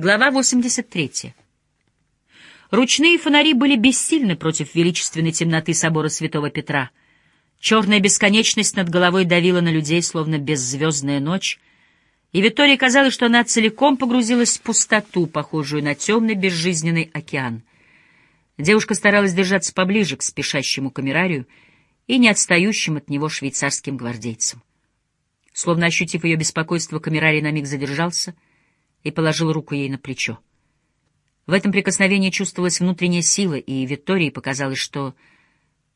Глава 83. Ручные фонари были бессильны против величественной темноты собора Святого Петра. Черная бесконечность над головой давила на людей, словно беззвездная ночь, и Виктории казалось, что она целиком погрузилась в пустоту, похожую на темный безжизненный океан. Девушка старалась держаться поближе к спешащему камерарию и не отстающим от него швейцарским гвардейцам. Словно ощутив ее беспокойство, камерарий на миг задержался — и положил руку ей на плечо. В этом прикосновении чувствовалась внутренняя сила, и Виктории показалось, что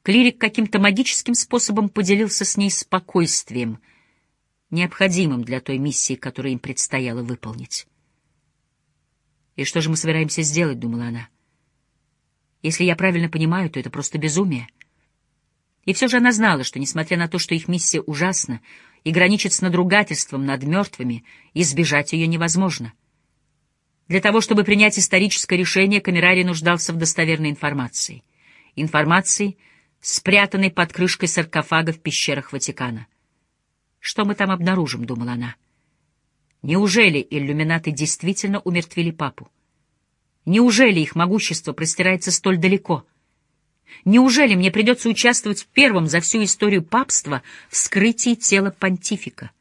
клирик каким-то магическим способом поделился с ней спокойствием, необходимым для той миссии, которую им предстояло выполнить. «И что же мы собираемся сделать?» — думала она. «Если я правильно понимаю, то это просто безумие». И все же она знала, что, несмотря на то, что их миссия ужасна и граничит с надругательством над мертвыми, избежать ее невозможно. Для того, чтобы принять историческое решение, Камерарий нуждался в достоверной информации. Информации, спрятанной под крышкой саркофага в пещерах Ватикана. «Что мы там обнаружим?» — думала она. «Неужели иллюминаты действительно умертвили папу? Неужели их могущество простирается столь далеко?» Неужели мне придется участвовать в первом за всю историю папства вскрытии тела понтифика?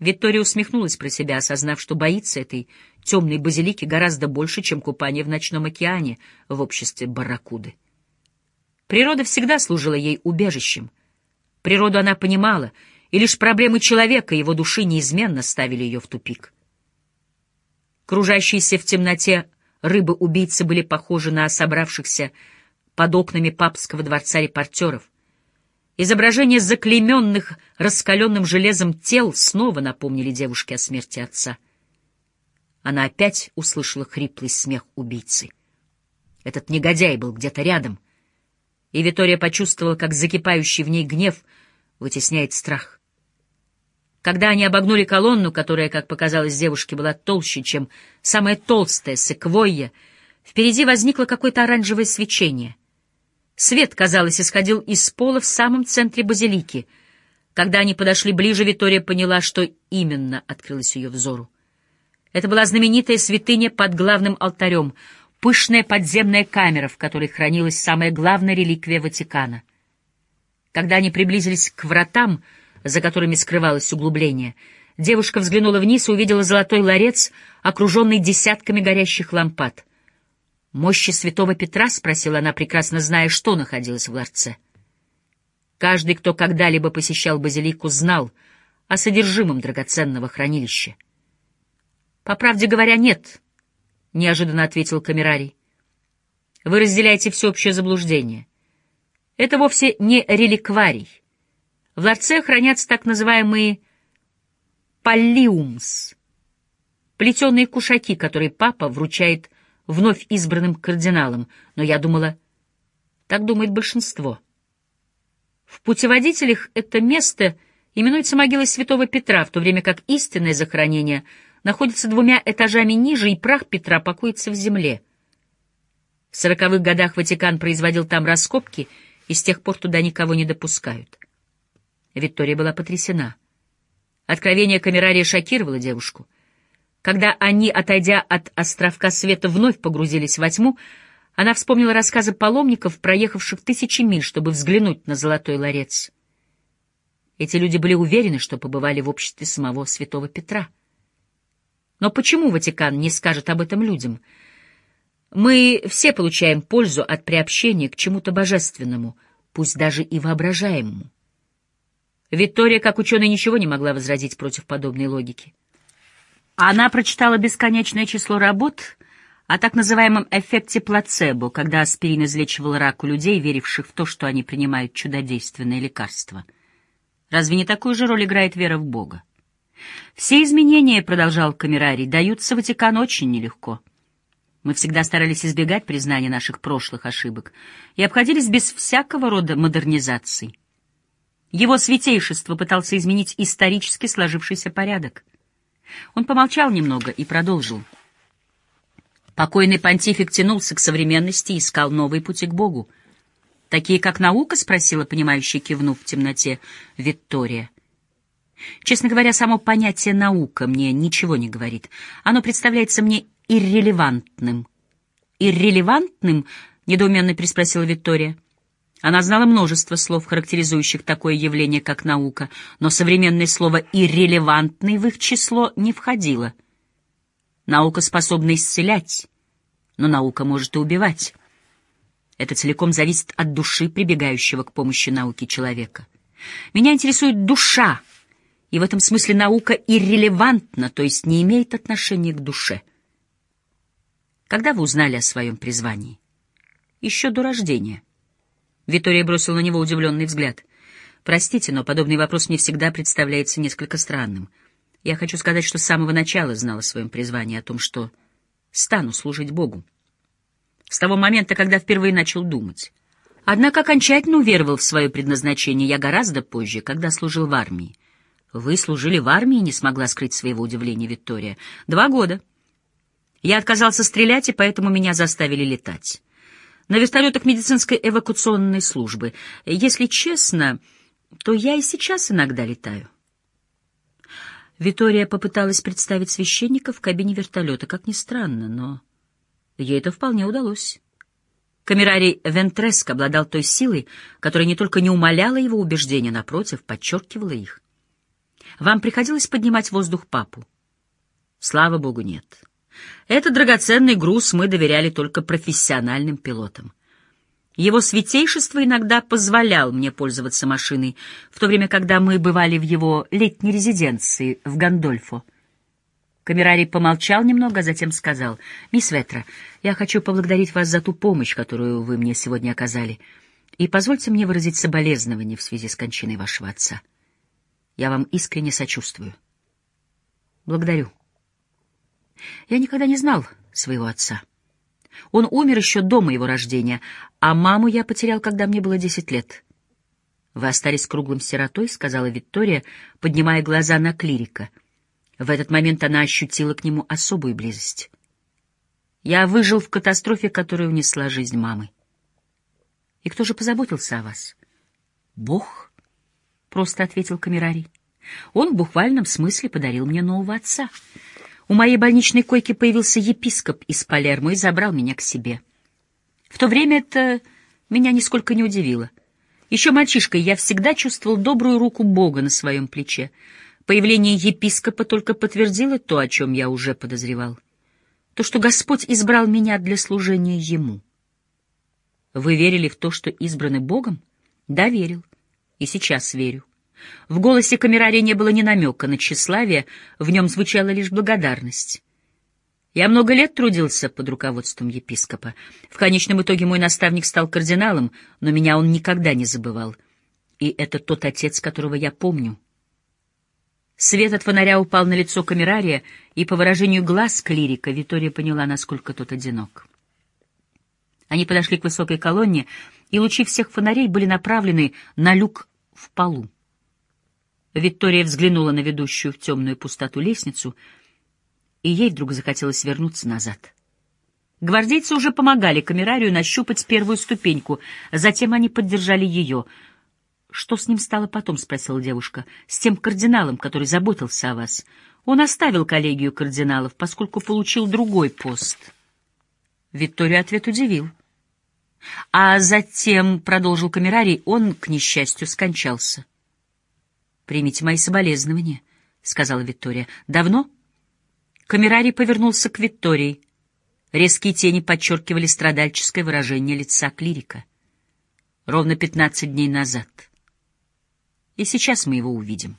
Виктория усмехнулась про себя, осознав, что боится этой темной базилики гораздо больше, чем купание в ночном океане в обществе барракуды. Природа всегда служила ей убежищем. Природу она понимала, и лишь проблемы человека и его души неизменно ставили ее в тупик. Кружащиеся в темноте рыбы-убийцы были похожи на собравшихся под окнами папского дворца репортеров. Изображения заклейменных раскаленным железом тел снова напомнили девушке о смерти отца. Она опять услышала хриплый смех убийцы. Этот негодяй был где-то рядом, и Витория почувствовала, как закипающий в ней гнев вытесняет страх. Когда они обогнули колонну, которая, как показалось девушке, была толще, чем самая толстая секвойя, впереди возникло какое-то оранжевое свечение — Свет, казалось, исходил из пола в самом центре базилики. Когда они подошли ближе, Витория поняла, что именно открылось ее взору. Это была знаменитая святыня под главным алтарем, пышная подземная камера, в которой хранилась самая главная реликвия Ватикана. Когда они приблизились к вратам, за которыми скрывалось углубление, девушка взглянула вниз и увидела золотой ларец, окруженный десятками горящих лампад. «Мощи святого Петра?» — спросила она, прекрасно зная, что находилось в ларце. Каждый, кто когда-либо посещал базилику, знал о содержимом драгоценного хранилища. «По правде говоря, нет», — неожиданно ответил камерарий. «Вы разделяете всеобщее заблуждение. Это вовсе не реликварий. В ларце хранятся так называемые паллиумс, плетеные кушаки, которые папа вручает вновь избранным кардиналом, но я думала, так думает большинство. В путеводителях это место именуется могилой святого Петра, в то время как истинное захоронение находится двумя этажами ниже, и прах Петра покоится в земле. В сороковых годах Ватикан производил там раскопки, и с тех пор туда никого не допускают. Виктория была потрясена. Откровение камерария шокировало девушку — когда они, отойдя от островка света, вновь погрузились во тьму, она вспомнила рассказы паломников, проехавших тысячи миль, чтобы взглянуть на золотой ларец. Эти люди были уверены, что побывали в обществе самого святого Петра. Но почему Ватикан не скажет об этом людям? Мы все получаем пользу от приобщения к чему-то божественному, пусть даже и воображаемому. Виктория, как ученый, ничего не могла возразить против подобной логики. Она прочитала бесконечное число работ о так называемом эффекте плацебо, когда аспирин излечивал рак у людей, веривших в то, что они принимают чудодейственное лекарство. Разве не такую же роль играет вера в Бога? Все изменения, — продолжал Камерарий, — даются Ватикану очень нелегко. Мы всегда старались избегать признания наших прошлых ошибок и обходились без всякого рода модернизаций. Его святейшество пытался изменить исторически сложившийся порядок — он помолчал немного и продолжил. Покойный понтифик тянулся к современности и искал новые пути к Богу. «Такие, как наука?» — спросила, понимающая, кивнув в темноте, Виктория. Честно говоря, само понятие «наука» мне ничего не говорит. Оно представляется мне иррелевантным. «Иррелевантным?» — недоуменно переспросила Виктория. Она знала множество слов, характеризующих такое явление, как наука, но современное слово «иррелевантный» в их число не входило. Наука способна исцелять, но наука может и убивать. Это целиком зависит от души, прибегающего к помощи науки человека. Меня интересует душа, и в этом смысле наука иррелевантна, то есть не имеет отношения к душе. Когда вы узнали о своем призвании? Еще до рождения. Витория бросила на него удивленный взгляд. Простите, но подобный вопрос мне всегда представляется несколько странным. Я хочу сказать, что с самого начала знала о своем призвании, о том, что стану служить Богу. С того момента, когда впервые начал думать. Однако окончательно уверовал в свое предназначение я гораздо позже, когда служил в армии. Вы служили в армии, не смогла скрыть своего удивления Виктория. Два года. Я отказался стрелять, и поэтому меня заставили летать на вертолетах медицинской эвакуационной службы. Если честно, то я и сейчас иногда летаю. Витория попыталась представить священника в кабине вертолета, как ни странно, но ей это вполне удалось. Камерарий Вентреск обладал той силой, которая не только не умаляла его убеждения, напротив, подчеркивала их. Вам приходилось поднимать воздух папу? Слава богу, нет. Этот драгоценный груз мы доверяли только профессиональным пилотам. Его святейшество иногда позволял мне пользоваться машиной, в то время, когда мы бывали в его летней резиденции в Гандольфо. Камерарий помолчал немного, а затем сказал, «Мисс Ветра, я хочу поблагодарить вас за ту помощь, которую вы мне сегодня оказали, и позвольте мне выразить соболезнование в связи с кончиной вашего отца. Я вам искренне сочувствую. Благодарю». Я никогда не знал своего отца. Он умер еще до моего рождения, а маму я потерял, когда мне было десять лет. «Вы остались круглым сиротой», — сказала Виктория, поднимая глаза на клирика. В этот момент она ощутила к нему особую близость. «Я выжил в катастрофе, которая унесла жизнь мамы. И кто же позаботился о вас?» «Бог», — просто ответил Камерарий. «Он в буквальном смысле подарил мне нового отца». У моей больничной койки появился епископ из Палермо и забрал меня к себе. В то время это меня нисколько не удивило. Еще мальчишкой я всегда чувствовал добрую руку Бога на своем плече. Появление епископа только подтвердило то, о чем я уже подозревал. То, что Господь избрал меня для служения Ему. Вы верили в то, что избраны Богом? Да, верил. И сейчас верю. В голосе камерария не было ни намека на тщеславие, в нем звучала лишь благодарность. Я много лет трудился под руководством епископа. В конечном итоге мой наставник стал кардиналом, но меня он никогда не забывал. И это тот отец, которого я помню. Свет от фонаря упал на лицо камерария, и по выражению глаз клирика Витория поняла, насколько тот одинок. Они подошли к высокой колонне, и лучи всех фонарей были направлены на люк в полу. Виктория взглянула на ведущую в темную пустоту лестницу, и ей вдруг захотелось вернуться назад. Гвардейцы уже помогали камерарию нащупать первую ступеньку, затем они поддержали ее. «Что с ним стало потом?» — спросила девушка. «С тем кардиналом, который заботился о вас. Он оставил коллегию кардиналов, поскольку получил другой пост». Викторию ответ удивил. А затем, — продолжил камерарий, — он, к несчастью, скончался. «Примите мои соболезнования», — сказала Виктория. «Давно?» Камерарий повернулся к Виктории. Резкие тени подчеркивали страдальческое выражение лица клирика. «Ровно пятнадцать дней назад. И сейчас мы его увидим».